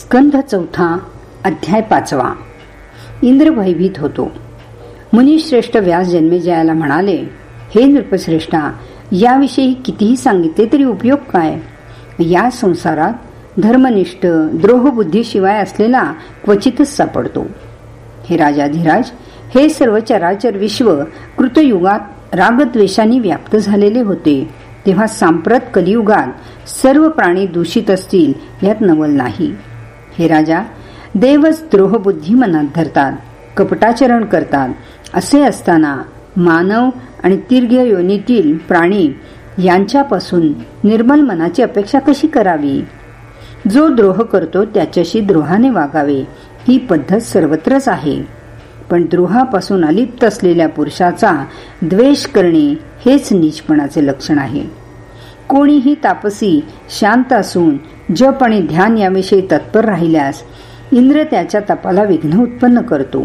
स्कंध चौथा अध्याय पाचवा. इंद्र भयभीत होतो. मुनिश्रेष्ठ व्यास जन्मेजयाला म्हणाले हे नृपश्रेष्ठा याविषयी कितीही सांगितले तरी उपयोग काय? या संसारात धर्मनिष्ठ द्रोहबुद्धीशिवाय असलेला क्वचितच सापडतो. हे राजाधिराज हे सर्व चराचर विश्व कृतयुगात रागद्वेषाने व्याप्त झालेले होते. तेव्हा सांप्रत कलियुगात सर्व प्राणी दूषित असतील यात नवल नाही. हे राजा देवच द्रोहबुद्धी मनात धरतात कपटाचरण करतात. असे असताना मानव आणि तीर्घ योनीतील प्राणी यांच्यापासून निर्मल मनाची अपेक्षा कशी करावी? जो द्रोह करतो त्याच्याशी द्रोहाने वागावे ही पद्धत सर्वत्रच आहे. पण द्रोहापासून अलिप्त असलेल्या पुरुषाचा द्वेष करणे हेच नीचपणाचे लक्षण आहे. कोणीही तापसी शांत असून जप आणि ध्यान याविषयी तत्पर राहिल्यास इंद्र त्याच्या तपाला विघ्न उत्पन्न करतो.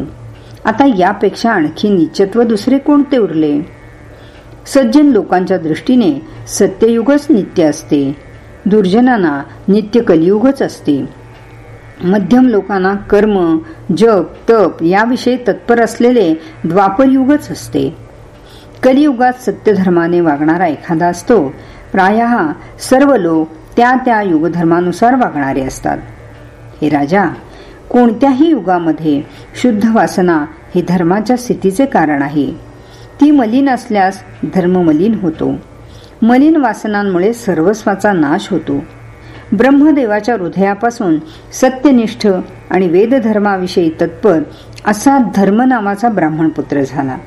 आता यापेक्षा आणखी निश्चत्व दुसरे कोणते उरले? सज्जन लोकांच्या दृष्टीने सत्ययुगच नित्य असते. दुर्जनांना नित्य कलियुगच असते. मध्यम लोकांना कर्म जप तप याविषयी तत्पर असलेले द्वापरयुगच असते. कलियुगात सत्यधर्माने वागणारा एखादा असतो प्राय सर्व लोक त्या त्या युगधर्मानुसार वागणारे असतात. हे राजा कोणत्याही युगामध्ये शुद्ध वासना हे धर्माच्या स्थितीचे कारण आहे. ती मलिन असल्यास धर्म मलिन होतो. मलिन वासनांमुळे सर्वस्वाचा नाश होतो. ब्रह्मदेवाच्या हृदयापासून सत्यनिष्ठ आणि वेदधर्माविषयी तत्पर असा धर्मनामाचा ब्राह्मण पुत्र झाला.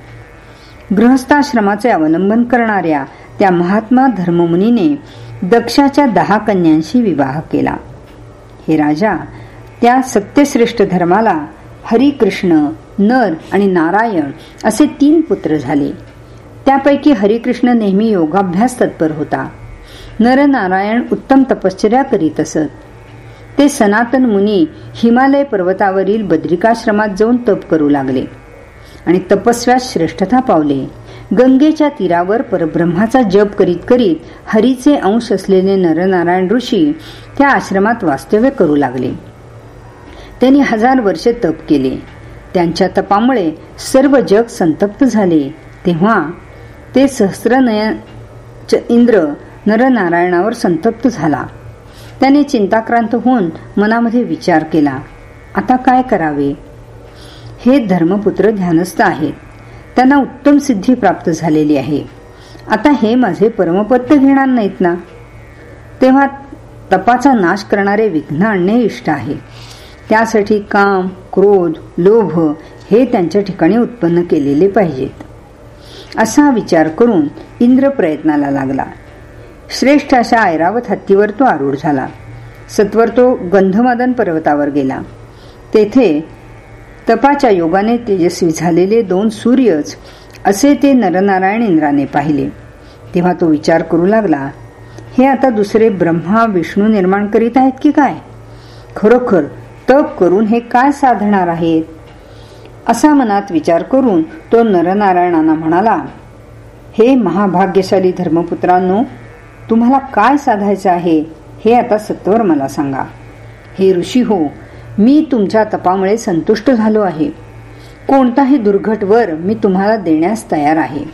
गृहस्थाश्रमाचे अवलंबन करणाऱ्या त्या महात्मा धर्ममुनीने दक्षाच्या दहा कन्यांशी विवाह केला. हे राजा त्या सत्यश्रेष्ठ धर्माला हरिकृष्ण नर आणि नारायण असे तीन पुत्र झाले. त्यापैकी हरिकृष्ण नेहमी योगाभ्यास तत्पर होता. नरनारायण उत्तम तपश्चर्या करीत असत. ते सनातन मुनी हिमालय पर्वतावरील बद्रिकाश्रमात जाऊन तप करू लागले आणि तपस्व्यात श्रेष्ठता पावले. गंगेच्या तीरावर परब्रह्माचा जप करीत करीत हरीचे अंश असलेले नरनारायण ऋषी त्या आश्रमात वास्तव्य करू लागले. त्यांनी हजार वर्षे तप केले. त्यांच्या तपामुळे सर्व जग संतप्त झाले. तेव्हा ते सहस्रनयन इंद्र नरनारायणावर संतप्त झाला. त्याने चिंताक्रांत होऊन मनामध्ये विचार केला आता काय करावे? हे धर्मपुत्र ध्यानस्थ आहेत. त्यांना उत्तम सिद्धी प्राप्त झालेली आहे. आता हे माझे परमपत्य घेणार नाहीत ना? तेव्हा तपाचा नाश करणारे विघ्न आणणे इष्ट आहे. त्यासाठी काम क्रोध लोभ हे त्यांच्या ठिकाणी उत्पन्न केलेले पाहिजेत. असा विचार करून इंद्र प्रयत्नाला लागला. श्रेष्ठ अशा ऐरावत हत्तीवर तो आरूढ झाला. सत्वर तो गंधमादन पर्वतावर गेला. तेथे तपाच्या योगाने तेजस्वी झालेले दोन सूर्यच असे ते नरनारायण इंद्राने पाहिले. तेव्हा तो विचार करू लागला हे आता दुसरे ब्रह्मा विष्णू निर्माण करीत आहेत की काय? खरोखर तप करून हे काय साधणार आहेत? असा मनात विचार करून तो नरनारायणांना म्हणाला हे महाभाग्यशाली धर्मपुत्रांनो तुम्हाला काय साधायचं आहे हे आता सत्वर मला सांगा. हे ऋषी हो मी तुमच्या तपामुळे संतुष्ट झालो आहे. कोणताही दुर्घट वर मी तुम्हाला देण्यास तयार आहे.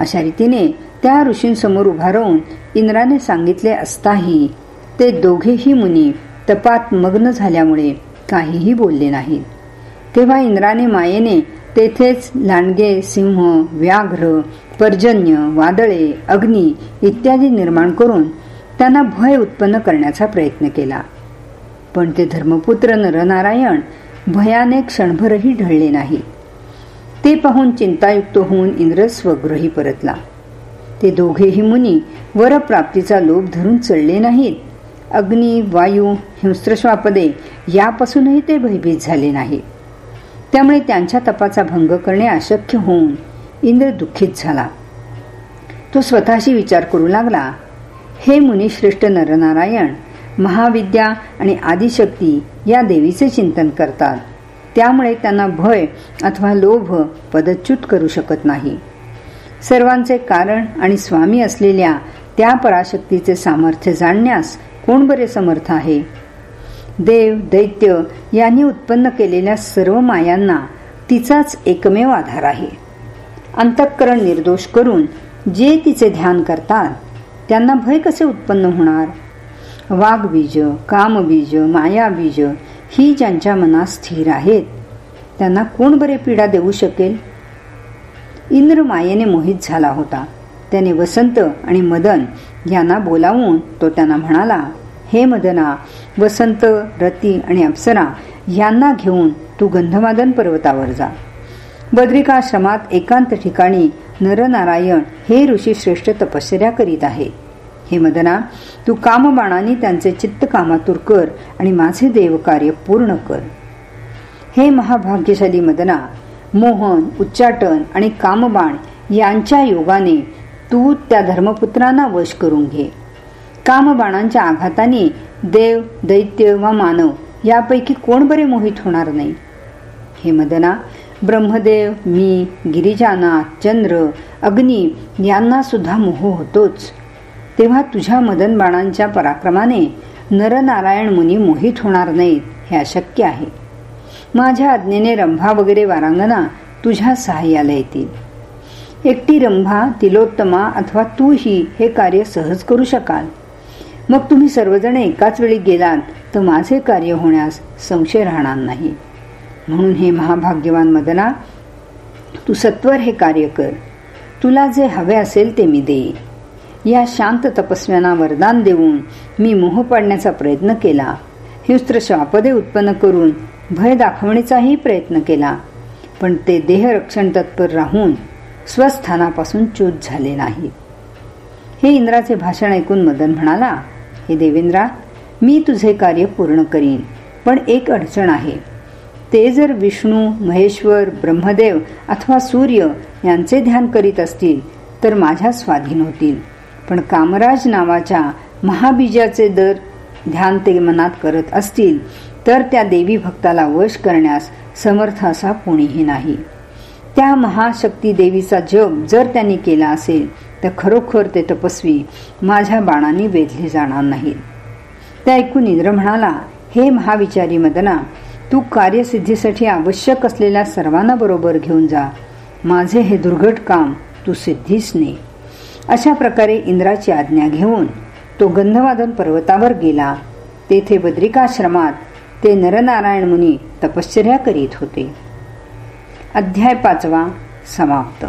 अशा रीतीने त्या ऋषींसमोर उभा राहून इंद्राने सांगितले असताही ते दोघेही मुनी तपात मग्न झाल्यामुळे काहीही बोलले नाहीत. तेव्हा इंद्राने मायेने तेथेच लांडगे सिंह व्याघ्र पर्जन्य वादळे अग्नी इत्यादी निर्माण करून त्यांना भय उत्पन्न करण्याचा प्रयत्न केला. पण ते धर्मपुत्र नरनारायण भयाने क्षणभरही ढळले नाही. ते पाहून चिंतायुक्त होऊन इंद्र स्वगृही परतला. ते दोघेही मुनी वरप्राप्तीचा लोभ धरून चढले नाहीत. अग्नी वायू हिंस्त्रश्वापदे यापासूनही ते भयभीत झाले नाही. त्यामुळे त्यांच्या तपाचा भंग करणे अशक्य होऊन इंद्र दुःखित झाला. तो स्वतःशी विचार करू लागला हे मुनिश्रेष्ठ नरनारायण महाविद्या आणि आदिशक्ती या देवीचे चिंतन करतात. त्यामुळे त्यांना भय अथवा लोभ पदच्युत करू शकत नाही. सर्वांचे कारण आणि स्वामी असलेल्या त्या पराशक्तीचे सामर्थ्य जाणण्यास कोण बरे समर्थ आहे? देव दैत्य यांनी उत्पन्न केलेल्या सर्व मायांना तिचाच एकमेव आधार आहे. अंतःकरण निर्दोष करून जे तिचे ध्यान करतात त्यांना भय कसे उत्पन्न होणार? वाघबीज कामबीज मायाबीज ही ज्यांच्या मनात स्थिर आहेत त्यांना कोण बरे पीडा देऊ शकेल? इंद्र मायेने मोहित झाला होता. त्याने वसंत आणि मदन यांना बोलावून तो त्यांना म्हणाला हे मदना वसंत रती आणि अप्सरा यांना घेऊन तू गंधमादन पर्वतावर जा. बद्रिकाश्रमात एकांत ठिकाणी नरनारायण हे ऋषी श्रेष्ठ तपश्चर्या करीत आहे. हे मदना तू कामबाणाने त्यांचे चित्त कामातूर कर आणि माझे देवकार्य पूर्ण कर. हे महाभाग्यशाली मदना मोहन उच्चाटन आणि कामबाण यांच्या योगाने तू त्या धर्मपुत्रांना वश करून घे. कामबाणांच्या आघाताने देव दैत्य व मानव यापैकी कोण बरे मोहित होणार नाही? हे मदना ब्रह्मदेव मी गिरिजानाथ चंद्र अग्नी यांना सुद्धा मोह होतोच. तेव्हा तुझ्या मदन बाणांच्या पराक्रमाने नरनारायण मुनी मोहित होणार नाहीत हे अशक्य आहे. माझ्या आज्ञेने रंभा वगैरे वारांगना तुझ्या सहाय्याला येतील. एकटी रंभा तिलोत्तमा अथवा तूही हे कार्य सहज करू शकाल. मग तुम्ही सर्वजण एकाच वेळी गेलात तर माझे कार्य होण्यास संशय राहणार नाही. म्हणून हे महाभाग्यवान मदना तू सत्वर हे कार्य कर. तुला जे हवे असेल ते मी देईल या शांत तपस्व्यांना वरदान देऊन मी मोह पाडण्याचा प्रयत्न केला. हिंस्त्र श्वापदे उत्पन्न करून भय दाखवण्याचाही प्रयत्न केला. पण ते देहरक्षण तत्पर राहून स्वस्थानापासून च्यूत झाले नाही. हे इंद्राचे भाषण ऐकून मदन म्हणाला हे देवेंद्रा मी तुझे कार्य पूर्ण करीन पण एक अडचण आहे. ते जर विष्णू महेश्वर ब्रह्मदेव अथवा सूर्य यांचे ध्यान करीत असतील तर माझ्या स्वाधीन होतील. पण कामराज नावाच्या महाबीजाचे दर ध्यान ते मनात करत असतील तर त्या देवी भक्ताला वश करण्यास समर्थ असा कोणीही नाही. त्या महाशक्ती देवीचा जप जर त्यांनी केला असेल तर खरोखर ते तपस्वी माझ्या बाणाने वेधले जाणार नाहीत. त्या ऐकून इंद्र म्हणाला हे महाविचारी मदना तू कार्यसिद्धीसाठी आवश्यक असलेल्या सर्वांना बरोबर घेऊन जा. माझे हे दुर्घट काम तू सिद्धीस ने. अशा प्रकारे इंद्राची आज्ञा घेऊन तो गंधवादन पर्वतावर गेला. तेथे बद्रिकाश्रमात ते नरनारायण मुनी तपश्चर्या करीत होते. अध्याय पाचवा समाप्त.